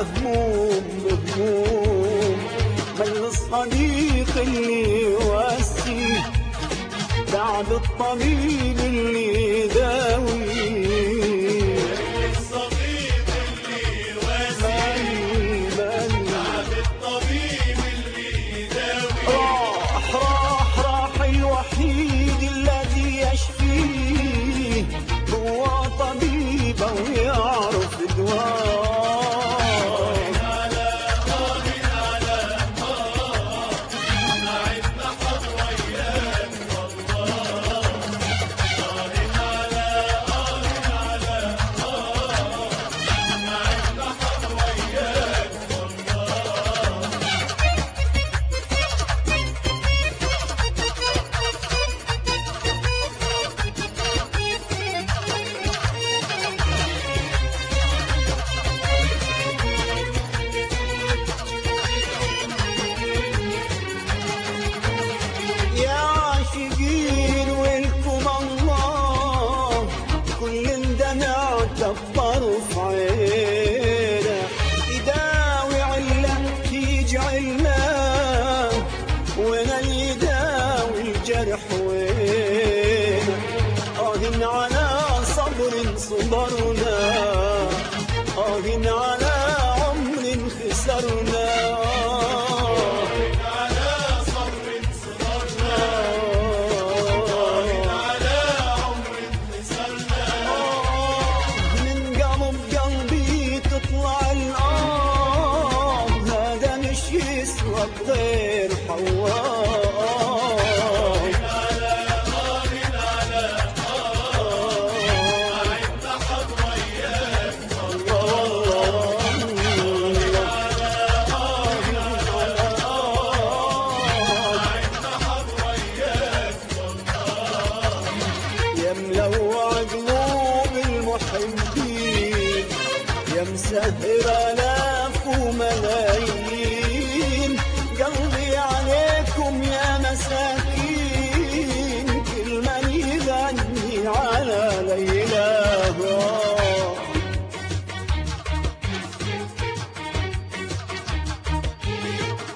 مهموم مهموم من الصديق اللي يواسيه بعد الطبيب اللي يداوي اللي يداوي الجرح وين آه على صبر صبرنا آه على يا مسهر آلاف وملايين. قلبي عليكم يا مساكين. كل من يغني على ليلاه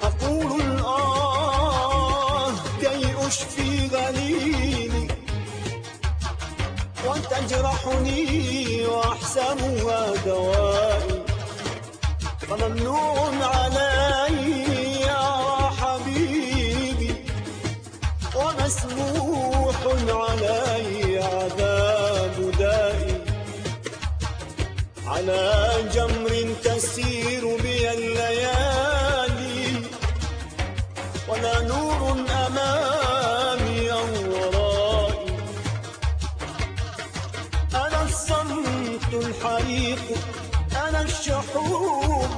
أقول الآه كي أشفي غليلي. وتجرحني وأحسبها دوائي فممنون علي أنا الشحوب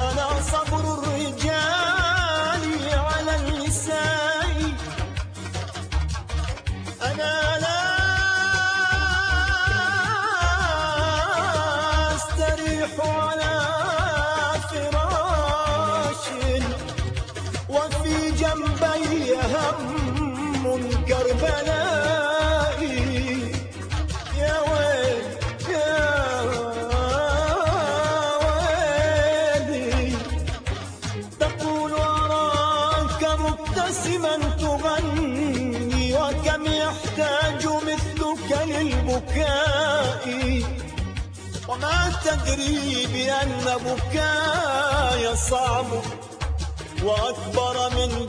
أنا صبر الرجال على النساء. أنا لا أستريح على فراش. وفي جنبي هم كربلائي وكم يحتاج مثلك للبكاء. وما تدري بأن بكاي صعب. وأكبر من